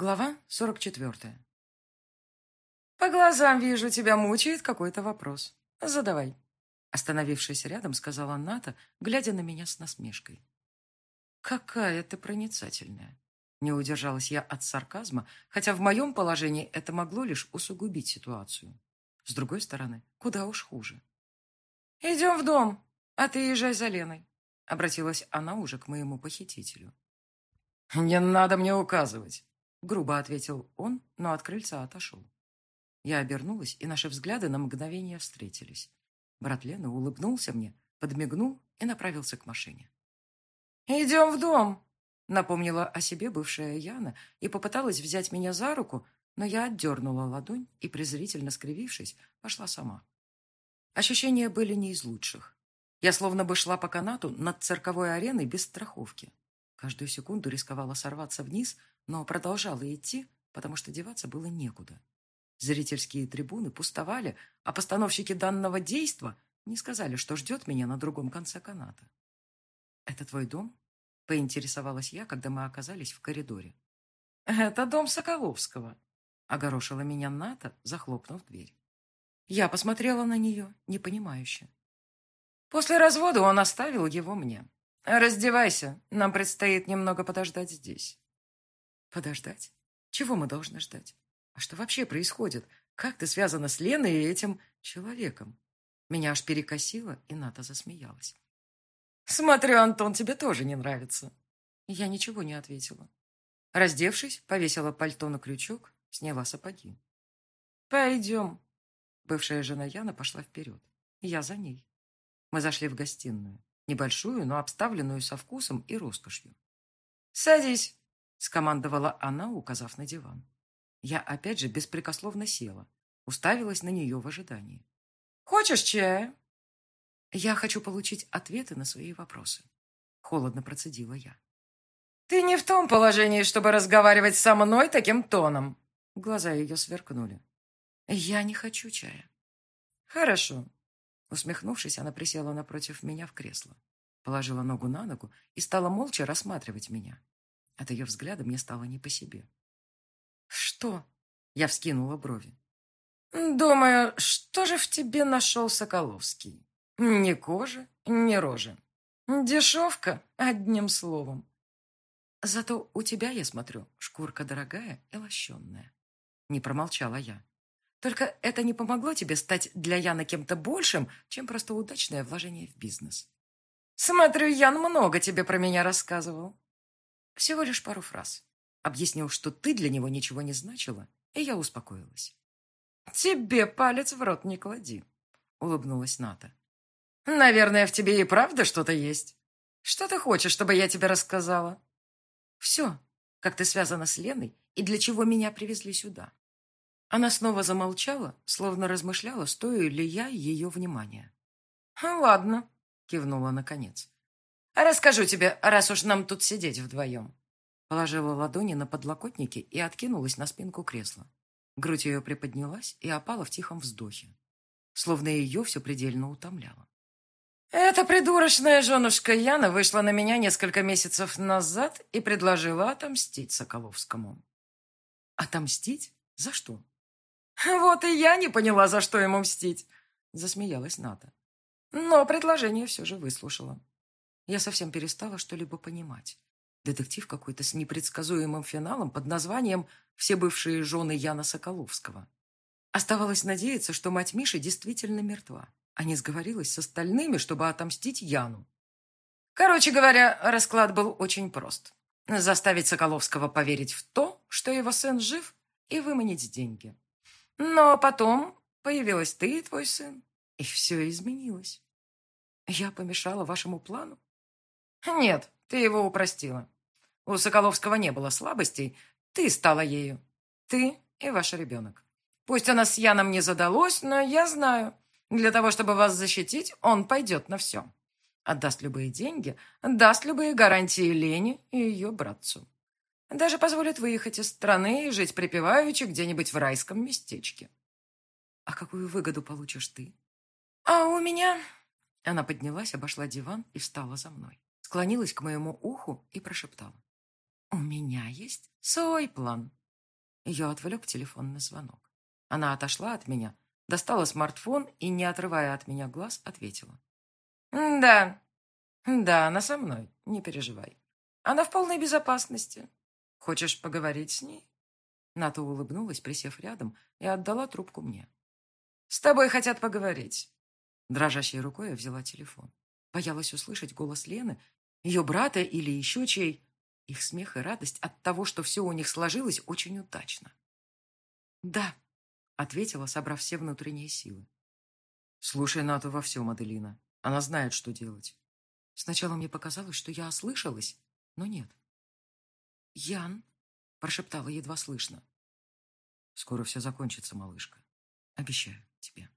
Глава 44. «По глазам вижу, тебя мучает какой-то вопрос. Задавай». Остановившись рядом, сказала Ната, глядя на меня с насмешкой. «Какая ты проницательная!» Не удержалась я от сарказма, хотя в моем положении это могло лишь усугубить ситуацию. С другой стороны, куда уж хуже. «Идем в дом, а ты езжай за Леной», — обратилась она уже к моему похитителю. «Не надо мне указывать», Грубо ответил он, но от крыльца отошел. Я обернулась, и наши взгляды на мгновение встретились. Брат Лены улыбнулся мне, подмигнул и направился к машине. «Идем в дом!» Напомнила о себе бывшая Яна и попыталась взять меня за руку, но я отдернула ладонь и, презрительно скривившись, пошла сама. Ощущения были не из лучших. Я словно бы шла по канату над цирковой ареной без страховки. Каждую секунду рисковала сорваться вниз, но продолжала идти, потому что деваться было некуда. Зрительские трибуны пустовали, а постановщики данного действа не сказали, что ждет меня на другом конце каната. «Это твой дом?» — поинтересовалась я, когда мы оказались в коридоре. «Это дом Соколовского», — огорошила меня Ната, захлопнув дверь. Я посмотрела на нее, непонимающе. После развода он оставил его мне. «Раздевайся, нам предстоит немного подождать здесь». Подождать? Чего мы должны ждать? А что вообще происходит? Как ты связана с Леной и этим человеком? Меня аж перекосило, и Ната засмеялась. Смотрю, Антон, тебе тоже не нравится. Я ничего не ответила. Раздевшись, повесила пальто на крючок, сняла сапоги. «Пойдем». Бывшая жена Яна пошла вперед. Я за ней. Мы зашли в гостиную. Небольшую, но обставленную со вкусом и роскошью. «Садись», скомандовала она, указав на диван. Я опять же беспрекословно села, уставилась на нее в ожидании. «Хочешь чая?» «Я хочу получить ответы на свои вопросы», — холодно процедила я. «Ты не в том положении, чтобы разговаривать со мной таким тоном!» Глаза ее сверкнули. «Я не хочу чая». «Хорошо». Усмехнувшись, она присела напротив меня в кресло, положила ногу на ногу и стала молча рассматривать меня. От ее взгляда мне стало не по себе. «Что?» — я вскинула брови. «Думаю, что же в тебе нашел Соколовский? Ни кожи, ни рожи. Дешевка, одним словом. Зато у тебя, я смотрю, шкурка дорогая и лощенная». Не промолчала я. «Только это не помогло тебе стать для Яна кем-то большим, чем просто удачное вложение в бизнес». «Смотрю, Ян много тебе про меня рассказывал», всего лишь пару фраз. Объяснил, что ты для него ничего не значила, и я успокоилась. «Тебе палец в рот не клади», — улыбнулась Ната. «Наверное, в тебе и правда что-то есть. Что ты хочешь, чтобы я тебе рассказала?» «Все, как ты связана с Леной и для чего меня привезли сюда». Она снова замолчала, словно размышляла, стою ли я ее внимания. «Ладно», — кивнула наконец. Расскажу тебе, раз уж нам тут сидеть вдвоем. Положила ладони на подлокотники и откинулась на спинку кресла. Грудь ее приподнялась и опала в тихом вздохе. Словно ее все предельно утомляло. Эта придурочная женушка Яна вышла на меня несколько месяцев назад и предложила отомстить Соколовскому. Отомстить? За что? Вот и я не поняла, за что ему мстить, засмеялась Ната. Но предложение все же выслушала. Я совсем перестала что-либо понимать. Детектив какой-то с непредсказуемым финалом под названием «Все бывшие жены Яна Соколовского». Оставалось надеяться, что мать Миши действительно мертва, а не сговорилась с остальными, чтобы отомстить Яну. Короче говоря, расклад был очень прост. Заставить Соколовского поверить в то, что его сын жив, и выманить деньги. Но потом появилась ты и твой сын, и все изменилось. Я помешала вашему плану? Нет, ты его упростила. У Соколовского не было слабостей, ты стала ею. Ты и ваш ребенок. Пусть у нас с Яном не задалось, но я знаю, для того, чтобы вас защитить, он пойдет на все. Отдаст любые деньги, даст любые гарантии Лене и ее братцу. Даже позволит выехать из страны и жить припеваючи где-нибудь в райском местечке. А какую выгоду получишь ты? А у меня... Она поднялась, обошла диван и встала за мной склонилась к моему уху и прошептала. «У меня есть свой план. Ее отвлек телефонный звонок. Она отошла от меня, достала смартфон и, не отрывая от меня глаз, ответила. «Да, да, она со мной, не переживай. Она в полной безопасности. Хочешь поговорить с ней?» Ната улыбнулась, присев рядом, и отдала трубку мне. «С тобой хотят поговорить». Дрожащей рукой я взяла телефон. Боялась услышать голос Лены, ее брата или еще чей. Их смех и радость от того, что все у них сложилось очень удачно. «Да», — ответила, собрав все внутренние силы. «Слушай Нату во всем, Аделина. Она знает, что делать». Сначала мне показалось, что я ослышалась, но нет. «Ян», — прошептала едва слышно. «Скоро все закончится, малышка. Обещаю тебе».